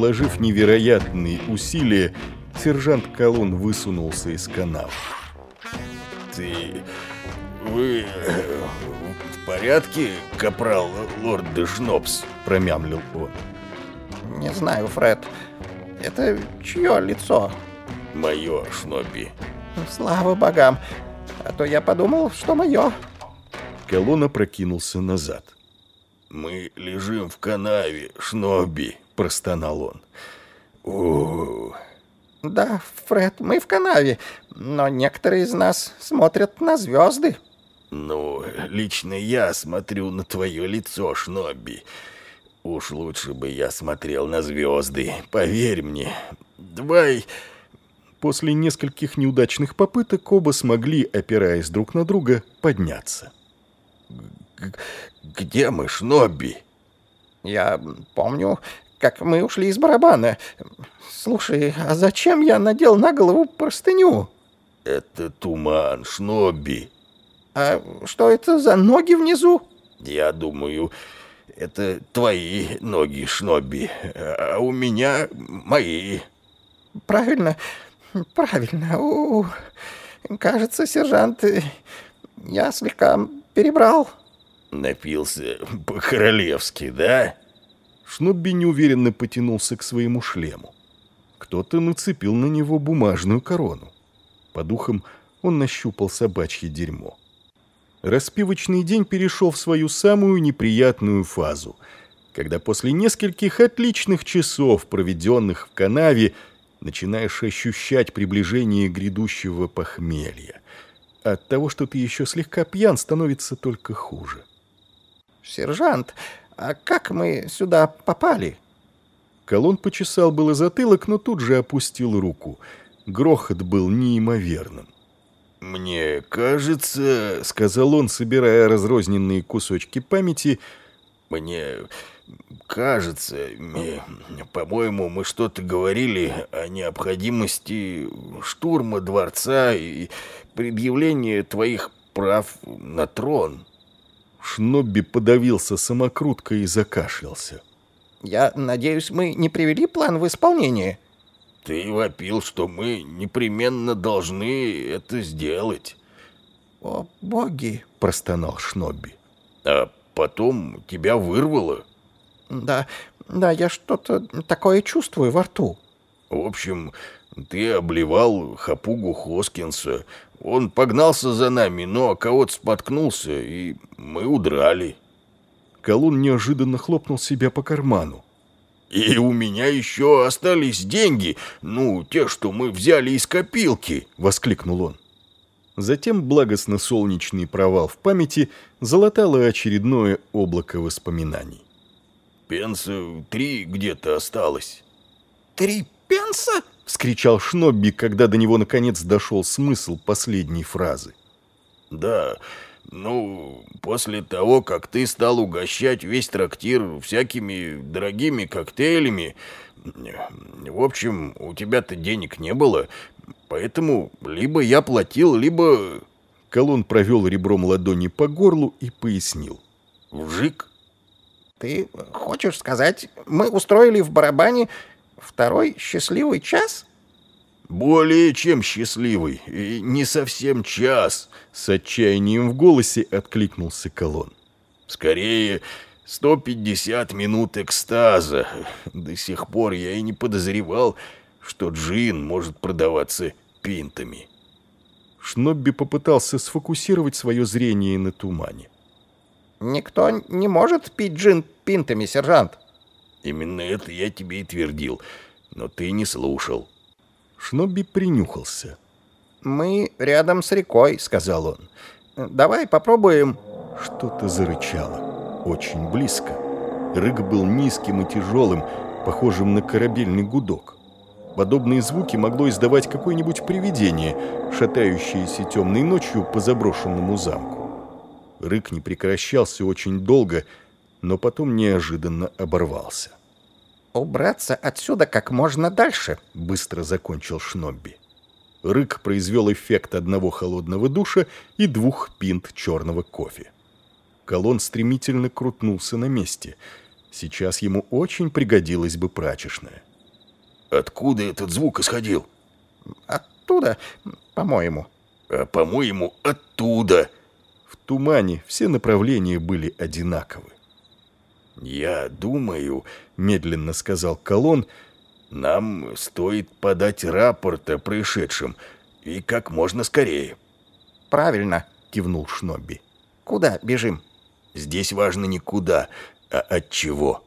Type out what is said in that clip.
Приложив невероятные усилия, сержант Колон высунулся из канала. «Ты... вы... в порядке, капрал лорд де Шнопс?» — промямлил он. «Не знаю, Фред. Это чье лицо?» «Мое, Шнобби». «Слава богам! А то я подумал, что мое». Колонна прокинулся назад. «Мы лежим в канаве, Шнобби», — простонал он. у «Да, Фред, мы в канаве, но некоторые из нас смотрят на звезды». «Ну, лично я смотрю на твое лицо, Шнобби. Уж лучше бы я смотрел на звезды, поверь мне. Давай...» После нескольких неудачных попыток оба смогли, опираясь друг на друга, подняться. «Где мы, Шнобби?» «Я помню, как мы ушли из барабана. Слушай, а зачем я надел на голову простыню?» «Это туман, Шнобби». «А что это за ноги внизу?» «Я думаю, это твои ноги, Шнобби, а у меня мои». «Правильно, правильно. У -у -у. Кажется, сержант, я слегка перебрал». Напился по-королевски, да? Шнобби неуверенно потянулся к своему шлему. Кто-то нацепил на него бумажную корону. По духам он нащупал собачье дерьмо. Распивочный день перешел в свою самую неприятную фазу, когда после нескольких отличных часов, проведенных в канаве, начинаешь ощущать приближение грядущего похмелья. От того, что ты еще слегка пьян, становится только хуже. «Сержант, а как мы сюда попали?» Колон почесал было затылок, но тут же опустил руку. Грохот был неимоверным. «Мне кажется...» — сказал он, собирая разрозненные кусочки памяти. «Мне кажется... По-моему, мы что-то говорили о необходимости штурма дворца и предъявления твоих прав на трон». Шнобби подавился самокруткой и закашлялся. «Я надеюсь, мы не привели план в исполнение?» «Ты вопил, что мы непременно должны это сделать». «О, боги!» — простонал Шнобби. «А потом тебя вырвало?» «Да, да, я что-то такое чувствую во рту». «В общем, ты обливал хапугу Хоскинса, он погнался за нами, но кого-то споткнулся, и мы удрали. Колун неожиданно хлопнул себя по карману. «И у меня еще остались деньги, ну, те, что мы взяли из копилки!» — воскликнул он. Затем благостно-солнечный провал в памяти залатало очередное облако воспоминаний. «Пенса три где-то осталось». «Три пенса?» вскричал Шнобби, когда до него наконец дошел смысл последней фразы. «Да, ну, после того, как ты стал угощать весь трактир всякими дорогими коктейлями, в общем, у тебя-то денег не было, поэтому либо я платил, либо...» Колон провел ребром ладони по горлу и пояснил. «Вжик». «Ты хочешь сказать, мы устроили в барабане Второй счастливый час? Более чем счастливый, и не совсем час, с отчаянием в голосе откликнулся Колон. Скорее, 150 минут экстаза. До сих пор я и не подозревал, что джин может продаваться пинтами. Шнобби попытался сфокусировать свое зрение на тумане. «Никто не может пить джин пинтами, сержант», Именно это я тебе и твердил, но ты не слушал. Шнобби принюхался. «Мы рядом с рекой», — сказал он. «Давай попробуем...» Что-то зарычало. Очень близко. Рык был низким и тяжелым, похожим на корабельный гудок. Подобные звуки могло издавать какое-нибудь привидение, шатающееся темной ночью по заброшенному замку. Рык не прекращался очень долго, но потом неожиданно оборвался. «Убраться отсюда как можно дальше», — быстро закончил Шнобби. Рык произвел эффект одного холодного душа и двух пинт черного кофе. Колон стремительно крутнулся на месте. Сейчас ему очень пригодилась бы прачечная. Откуда этот звук исходил? Оттуда, по-моему. А, по-моему, оттуда. В тумане все направления были одинаковы. «Я думаю», — медленно сказал Колон, — «нам стоит подать рапорт о происшедшем, и как можно скорее». «Правильно», — кивнул Шнобби. «Куда бежим?» «Здесь важно не куда, а от чего».